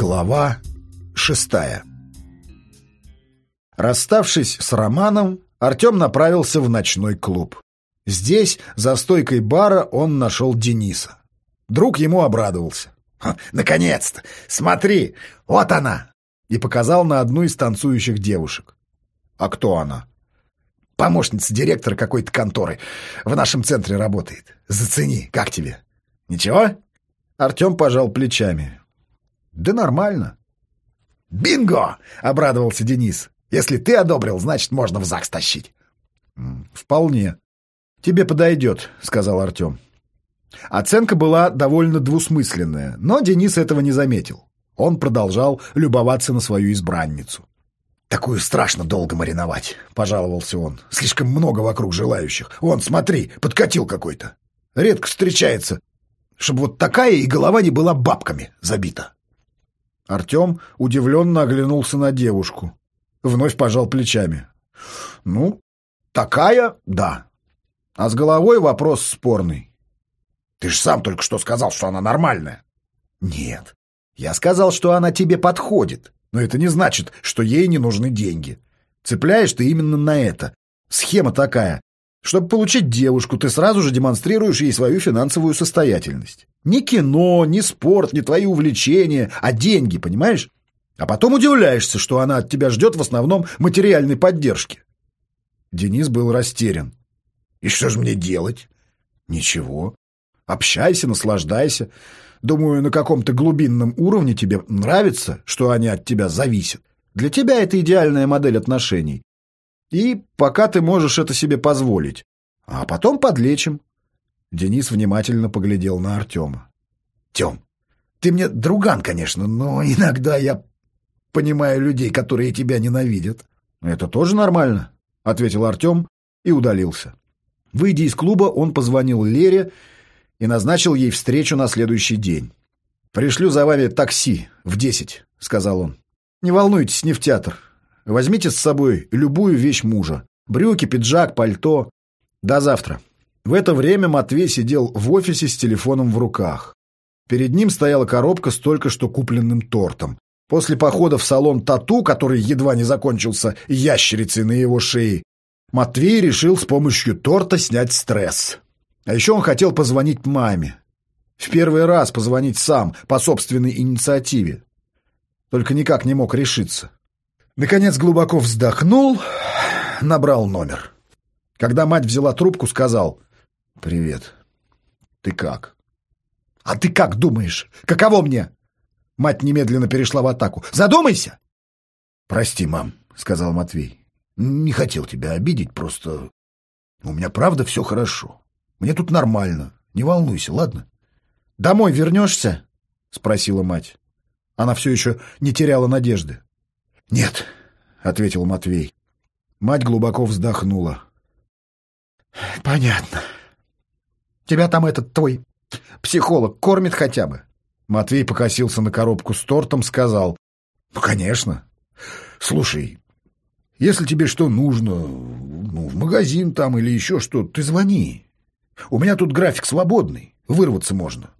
Глава шестая Расставшись с Романом, Артем направился в ночной клуб. Здесь, за стойкой бара, он нашел Дениса. Друг ему обрадовался. «Наконец-то! Смотри, вот она!» И показал на одну из танцующих девушек. «А кто она?» «Помощница директора какой-то конторы. В нашем центре работает. Зацени, как тебе?» «Ничего?» Артем пожал плечами. «Да нормально». «Бинго!» — обрадовался Денис. «Если ты одобрил, значит, можно в ЗАГС тащить». «Вполне. Тебе подойдет», — сказал Артем. Оценка была довольно двусмысленная, но Денис этого не заметил. Он продолжал любоваться на свою избранницу. «Такую страшно долго мариновать», — пожаловался он. «Слишком много вокруг желающих. Вон, смотри, подкатил какой-то. Редко встречается, чтобы вот такая и голова не была бабками забита». Артем удивленно оглянулся на девушку. Вновь пожал плечами. «Ну, такая, да. А с головой вопрос спорный. Ты же сам только что сказал, что она нормальная. Нет. Я сказал, что она тебе подходит. Но это не значит, что ей не нужны деньги. Цепляешь ты именно на это. Схема такая. Чтобы получить девушку, ты сразу же демонстрируешь ей свою финансовую состоятельность. Ни кино, ни спорт, ни твои увлечения, а деньги, понимаешь? А потом удивляешься, что она от тебя ждет в основном материальной поддержки. Денис был растерян. И что же мне делать? Ничего. Общайся, наслаждайся. Думаю, на каком-то глубинном уровне тебе нравится, что они от тебя зависят. Для тебя это идеальная модель отношений. И пока ты можешь это себе позволить. А потом подлечим. Денис внимательно поглядел на Артема. Тем, ты мне друган, конечно, но иногда я понимаю людей, которые тебя ненавидят. Это тоже нормально, ответил Артем и удалился. Выйдя из клуба, он позвонил Лере и назначил ей встречу на следующий день. «Пришлю за вами такси в десять», — сказал он. «Не волнуйтесь, не в театр. Возьмите с собой любую вещь мужа. Брюки, пиджак, пальто. До завтра». В это время Матвей сидел в офисе с телефоном в руках. Перед ним стояла коробка с только что купленным тортом. После похода в салон «Тату», который едва не закончился ящерицей на его шее, Матвей решил с помощью торта снять стресс. А еще он хотел позвонить маме. В первый раз позвонить сам, по собственной инициативе. Только никак не мог решиться. Наконец глубоко вздохнул, набрал номер. Когда мать взяла трубку, сказал «Привет. Ты как?» «А ты как думаешь? Каково мне?» Мать немедленно перешла в атаку. «Задумайся!» «Прости, мам», — сказал Матвей. «Не хотел тебя обидеть, просто... У меня правда все хорошо. Мне тут нормально. Не волнуйся, ладно? Домой вернешься? Спросила мать. Она все еще не теряла надежды. Нет, ответил Матвей. Мать глубоко вздохнула. Понятно. Тебя там этот твой психолог кормит хотя бы? Матвей покосился на коробку с тортом, сказал. Ну, конечно. Слушай, если тебе что нужно, ну, в магазин там или еще что, ты звони. У меня тут график свободный, вырваться можно.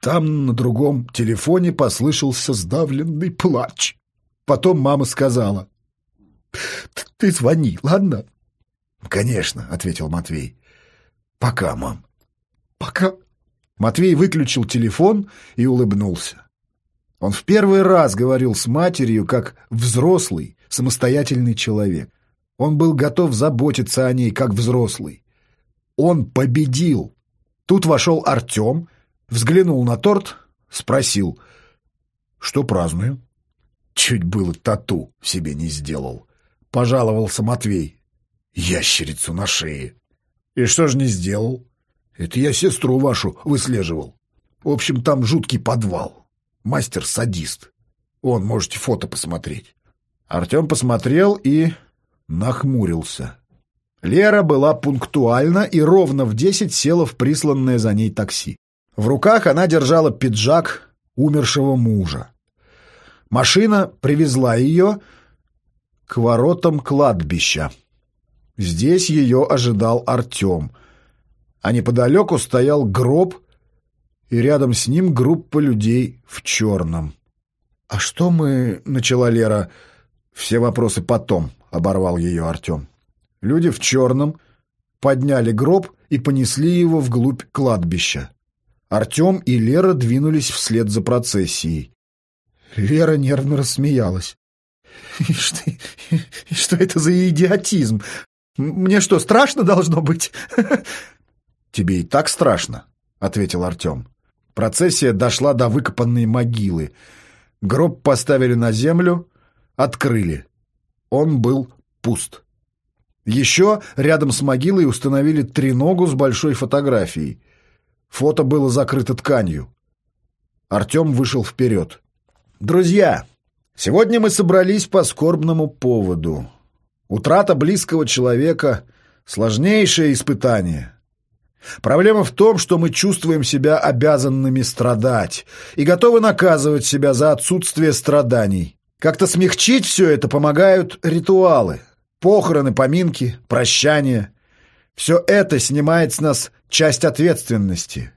Там на другом телефоне послышался сдавленный плач. Потом мама сказала. — Ты звони, ладно? — Конечно, — ответил Матвей. — Пока, мам. — Пока. Матвей выключил телефон и улыбнулся. Он в первый раз говорил с матерью как взрослый, самостоятельный человек. Он был готов заботиться о ней как взрослый. Он победил. Тут вошел Артем, взглянул на торт, спросил, что праздную. Чуть было тату себе не сделал. Пожаловался Матвей. Ящерицу на шее. И что же не сделал? Это я сестру вашу выслеживал. В общем, там жуткий подвал. Мастер-садист. Вон, можете фото посмотреть. Артем посмотрел и нахмурился. Лера была пунктуальна и ровно в десять села в присланное за ней такси. В руках она держала пиджак умершего мужа. Машина привезла ее к воротам кладбища. Здесь ее ожидал Артем, а неподалеку стоял гроб, и рядом с ним группа людей в черном. «А что мы...» — начала Лера. «Все вопросы потом», — оборвал ее Артем. Люди в черном подняли гроб и понесли его вглубь кладбища. Артем и Лера двинулись вслед за процессией. Лера нервно рассмеялась. «Что, что это за идиотизм? Мне что, страшно должно быть?» «Тебе и так страшно», — ответил Артем. Процессия дошла до выкопанной могилы. Гроб поставили на землю, открыли. Он был пуст. Еще рядом с могилой установили треногу с большой фотографией. Фото было закрыто тканью. Артем вышел вперед. «Друзья, сегодня мы собрались по скорбному поводу. Утрата близкого человека — сложнейшее испытание». Проблема в том, что мы чувствуем себя обязанными страдать и готовы наказывать себя за отсутствие страданий. Как-то смягчить все это помогают ритуалы. Похороны, поминки, прощания. Все это снимает с нас часть ответственности.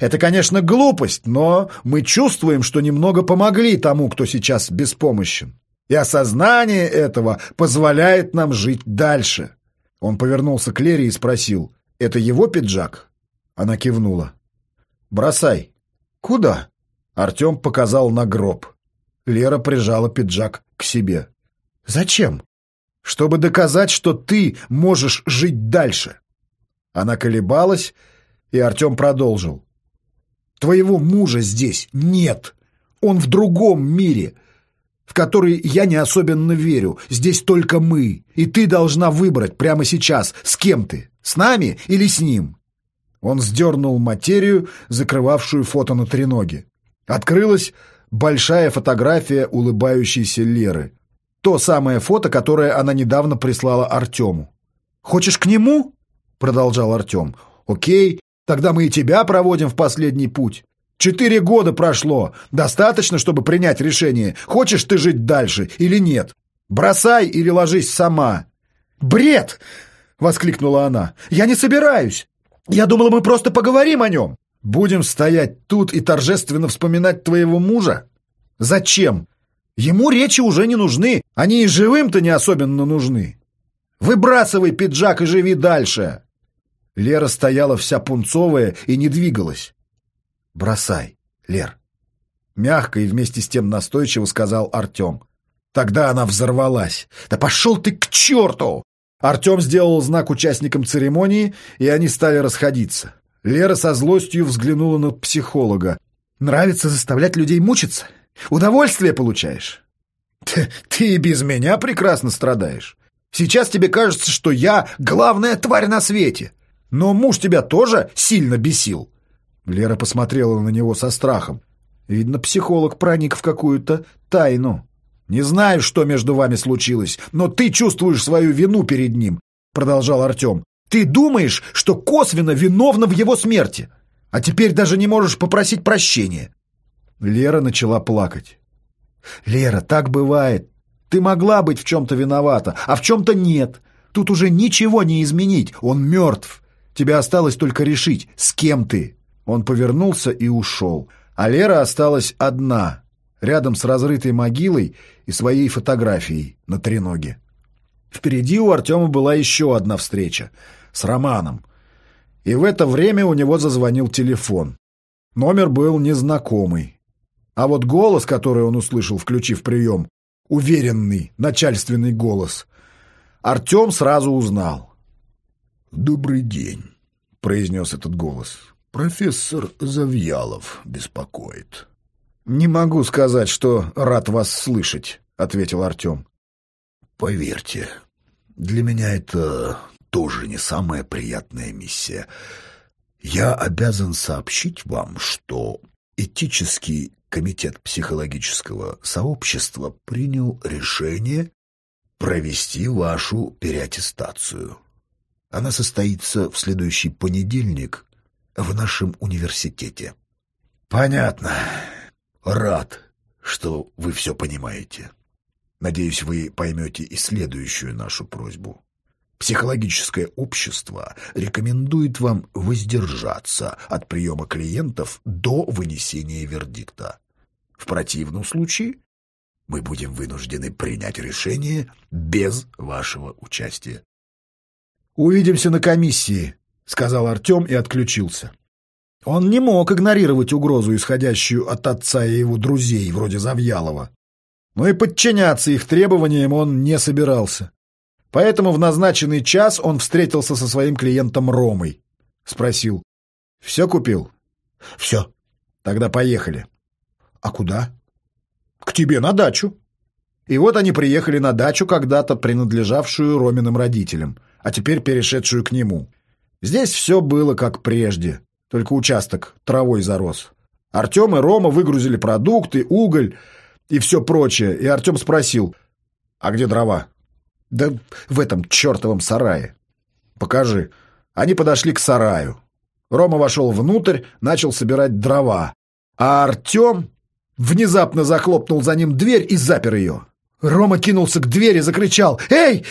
Это, конечно, глупость, но мы чувствуем, что немного помогли тому, кто сейчас беспомощен. И осознание этого позволяет нам жить дальше. Он повернулся к Лере и спросил, «Это его пиджак?» Она кивнула. «Бросай». «Куда?» Артем показал на гроб. Лера прижала пиджак к себе. «Зачем?» чтобы доказать, что ты можешь жить дальше. Она колебалась, и Артем продолжил. Твоего мужа здесь нет. Он в другом мире, в который я не особенно верю. Здесь только мы, и ты должна выбрать прямо сейчас, с кем ты, с нами или с ним. Он сдернул материю, закрывавшую фото на треноге. Открылась большая фотография улыбающейся Леры. То самое фото, которое она недавно прислала Артему. «Хочешь к нему?» — продолжал Артем. «Окей, тогда мы и тебя проводим в последний путь. Четыре года прошло. Достаточно, чтобы принять решение, хочешь ты жить дальше или нет. Бросай или ложись сама». «Бред!» — воскликнула она. «Я не собираюсь. Я думала, мы просто поговорим о нем». «Будем стоять тут и торжественно вспоминать твоего мужа? Зачем? Ему речи уже не нужны, они и живым-то не особенно нужны. Выбрасывай пиджак и живи дальше. Лера стояла вся пунцовая и не двигалась. Бросай, Лер. Мягко и вместе с тем настойчиво сказал Артем. Тогда она взорвалась. «Да пошел ты к черту!» Артем сделал знак участникам церемонии, и они стали расходиться. Лера со злостью взглянула на психолога. «Нравится заставлять людей мучиться? Удовольствие получаешь. Ты, и без меня прекрасно страдаешь. Сейчас тебе кажется, что я главная тварь на свете. Но муж тебя тоже сильно бесил. Лера посмотрела на него со страхом. Видно, психолог проник в какую-то тайну. «Не знаю, что между вами случилось, но ты чувствуешь свою вину перед ним», — продолжал Артем. «Ты думаешь, что косвенно виновна в его смерти, а теперь даже не можешь попросить прощения. Лера начала плакать. «Лера, так бывает. Ты могла быть в чем-то виновата, а в чем-то нет. Тут уже ничего не изменить. Он мертв. Тебе осталось только решить, с кем ты». Он повернулся и ушел. А Лера осталась одна, рядом с разрытой могилой и своей фотографией на треноге. Впереди у Артема была еще одна встреча с Романом. И в это время у него зазвонил телефон. Номер был незнакомый. А вот голос, который он услышал, включив прием, уверенный, начальственный голос, Артем сразу узнал. «Добрый день», — произнес этот голос. «Профессор Завьялов беспокоит». «Не могу сказать, что рад вас слышать», — ответил Артем. «Поверьте, для меня это тоже не самая приятная миссия. Я обязан сообщить вам, что этический Комитет психологического сообщества принял решение провести вашу переаттестацию. Она состоится в следующий понедельник в нашем университете. Понятно. Рад, что вы все понимаете. Надеюсь, вы поймете и следующую нашу просьбу. Психологическое общество рекомендует вам воздержаться от приема клиентов до вынесения вердикта. В противном случае мы будем вынуждены принять решение без вашего участия. «Увидимся на комиссии», — сказал Артем и отключился. Он не мог игнорировать угрозу, исходящую от отца и его друзей, вроде Завьялова. Но и подчиняться их требованиям он не собирался. Поэтому в назначенный час он встретился со своим клиентом Ромой. Спросил. «Все купил?» «Все». «Тогда поехали». «А куда?» «К тебе на дачу». И вот они приехали на дачу, когда-то принадлежавшую Роминым родителям, а теперь перешедшую к нему. Здесь все было как прежде, только участок травой зарос. Артем и Рома выгрузили продукты, уголь и все прочее, и Артем спросил, «А где дрова?» «Да в этом чертовом сарае». «Покажи». Они подошли к сараю. Рома вошел внутрь, начал собирать дрова. А Артем внезапно захлопнул за ним дверь и запер ее. Рома кинулся к двери, закричал «Эй!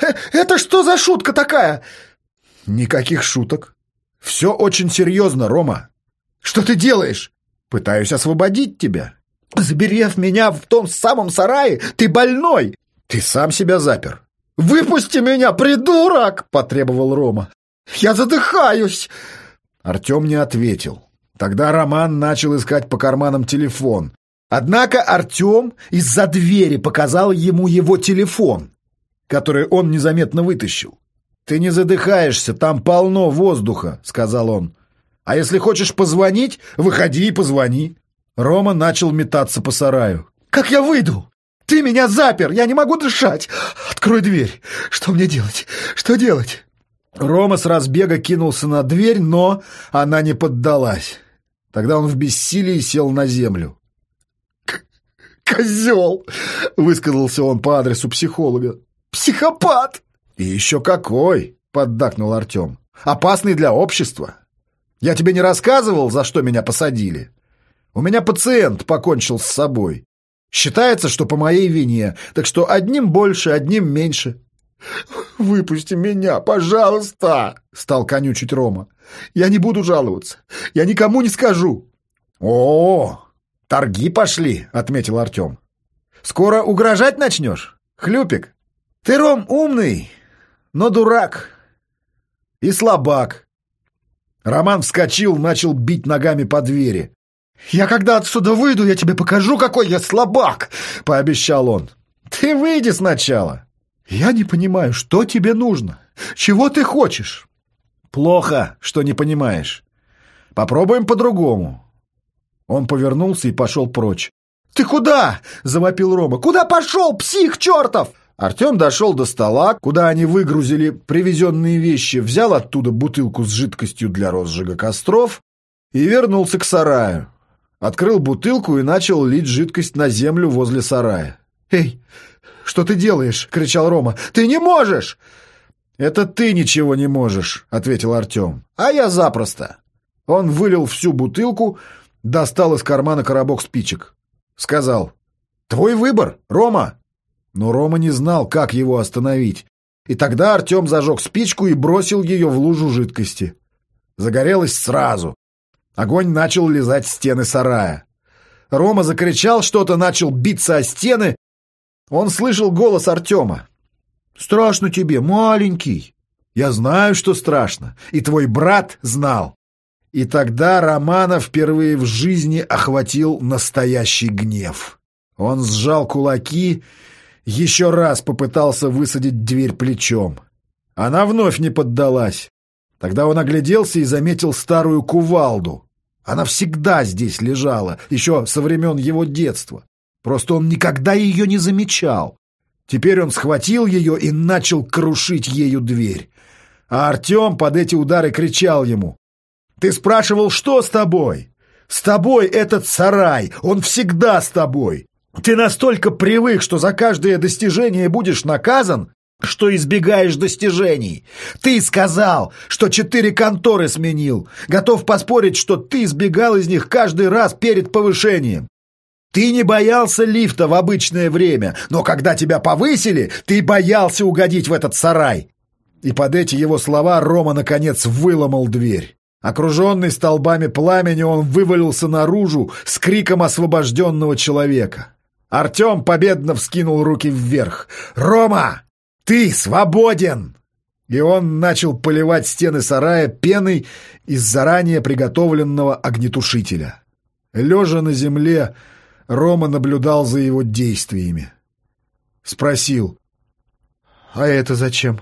Э, это что за шутка такая?» «Никаких шуток. Все очень серьезно, Рома. Что ты делаешь?» «Пытаюсь освободить тебя». «Заберев меня в том самом сарае, ты больной!» «Ты сам себя запер». «Выпусти меня, придурок!» — потребовал Рома. «Я задыхаюсь!» Артем не ответил. Тогда Роман начал искать по карманам телефон. Однако Артем из-за двери показал ему его телефон, который он незаметно вытащил. «Ты не задыхаешься, там полно воздуха», — сказал он. «А если хочешь позвонить, выходи и позвони». Рома начал метаться по сараю. «Как я выйду? Ты меня запер, я не могу дышать. Открой дверь. Что мне делать? Что делать?» Рома с разбега кинулся на дверь, но она не поддалась. Тогда он в бессилии сел на землю. «Козел!» — высказался он по адресу психолога. «Психопат!» «И еще какой!» — поддакнул Артем. «Опасный для общества. Я тебе не рассказывал, за что меня посадили? У меня пациент покончил с собой. Считается, что по моей вине, так что одним больше, одним меньше. «Выпусти меня, пожалуйста!» — стал конючить Рома. «Я не буду жаловаться. Я никому не скажу». «О, торги пошли!» — отметил Артем. «Скоро угрожать начнешь, хлюпик? Ты, Ром, умный, но дурак и слабак». Роман вскочил, начал бить ногами по двери. «Я когда отсюда выйду, я тебе покажу, какой я слабак!» — пообещал он. «Ты выйди сначала!» «Я не понимаю, что тебе нужно? Чего ты хочешь?» «Плохо, что не понимаешь. Попробуем по-другому». Он повернулся и пошел прочь. «Ты куда?» — завопил Рома. «Куда пошел, псих чертов?» Артем дошел до стола, куда они выгрузили привезенные вещи, взял оттуда бутылку с жидкостью для розжига костров и вернулся к сараю. Открыл бутылку и начал лить жидкость на землю возле сарая. «Эй, что ты делаешь?» — кричал Рома. «Ты не можешь!» «Это ты ничего не можешь», — ответил Артем. «А я запросто». Он вылил всю бутылку, достал из кармана коробок спичек. Сказал. «Твой выбор, Рома!» Но Рома не знал, как его остановить. И тогда Артем зажег спичку и бросил ее в лужу жидкости. Загорелось сразу. Огонь начал лизать стены сарая. Рома закричал что-то, начал биться о стены, он слышал голос Артема. «Страшно тебе, маленький!» «Я знаю, что страшно, и твой брат знал». И тогда Романа впервые в жизни охватил настоящий гнев. Он сжал кулаки, еще раз попытался высадить дверь плечом. Она вновь не поддалась. Тогда он огляделся и заметил старую кувалду. Она всегда здесь лежала, еще со времен его детства. Просто он никогда ее не замечал. Теперь он схватил ее и начал крушить ею дверь. А Артем под эти удары кричал ему. «Ты спрашивал, что с тобой? С тобой этот сарай, он всегда с тобой. Ты настолько привык, что за каждое достижение будешь наказан, что избегаешь достижений. Ты сказал, что четыре конторы сменил. Готов поспорить, что ты избегал из них каждый раз перед повышением. Ты не боялся лифта в обычное время, но когда тебя повысили, ты боялся угодить в этот сарай. И под эти его слова Рома, наконец, выломал дверь. Окруженный столбами пламени, он вывалился наружу с криком освобожденного человека. Артем победно вскинул руки вверх. «Рома, ты свободен!» И он начал поливать стены сарая пеной из заранее приготовленного огнетушителя. Лежа на земле, Рома наблюдал за его действиями. Спросил. «А это зачем?»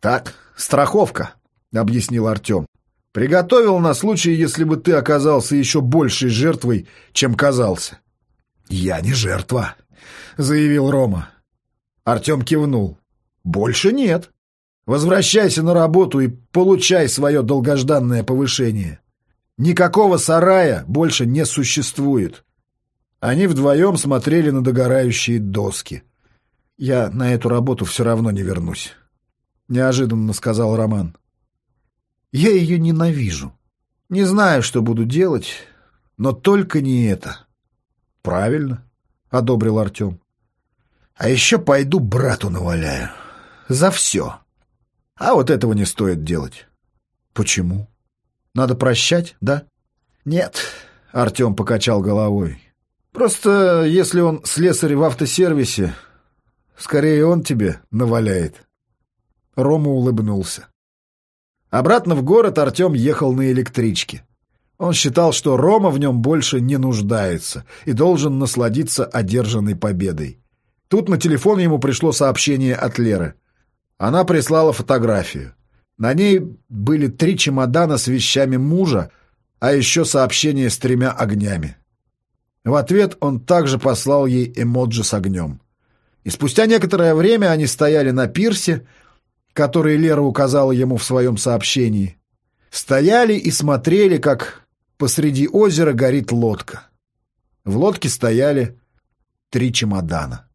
«Так, страховка», — объяснил Артем. «Приготовил на случай, если бы ты оказался еще большей жертвой, чем казался». «Я не жертва», — заявил Рома. Артем кивнул. «Больше нет. Возвращайся на работу и получай свое долгожданное повышение. Никакого сарая больше не существует». Они вдвоем смотрели на догорающие доски. «Я на эту работу все равно не вернусь», — неожиданно сказал Роман. «Я ее ненавижу. Не знаю, что буду делать, но только не это». «Правильно», — одобрил Артем. «А еще пойду брату наваляю. За все. А вот этого не стоит делать». «Почему? Надо прощать, да?» «Нет», — Артем покачал головой. «Просто если он слесарь в автосервисе, скорее он тебе наваляет». Рома улыбнулся. Обратно в город Артем ехал на электричке. Он считал, что Рома в нем больше не нуждается и должен насладиться одержанной победой. Тут на телефон ему пришло сообщение от Леры. Она прислала фотографию. На ней были три чемодана с вещами мужа, а еще сообщение с тремя огнями. В ответ он также послал ей эмоджи с огнем. И спустя некоторое время они стояли на пирсе, который Лера указала ему в своем сообщении. Стояли и смотрели, как Посреди озера горит лодка. В лодке стояли три чемодана.